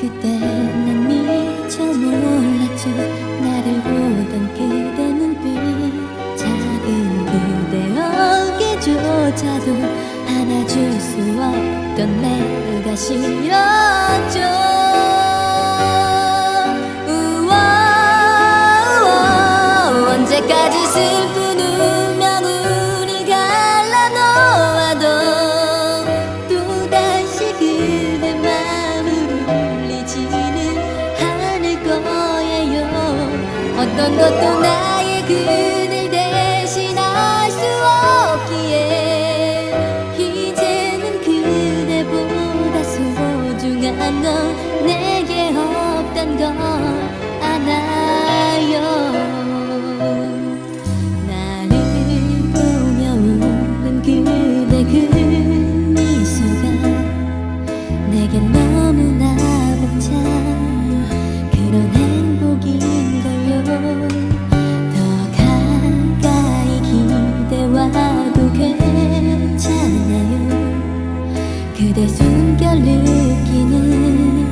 그때 난 미처 몰랐죠 나를 보던 그대 눈빛 작은 그대 어깨조차도 안아줄 수 없던 내가 싫었죠. 거예요. 어떤 것도 나의 그댈 대신할 수 없기에 이제는 그대보다 소중한 건 내게 없단 걸 숨결 느끼는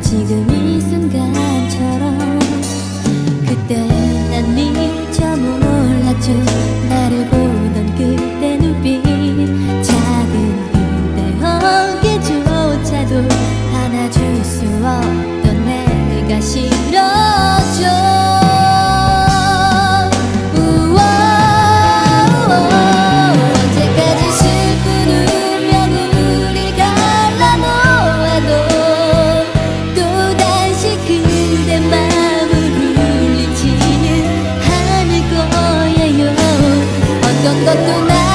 지금 이 순간처럼 그때 난 몰랐죠 나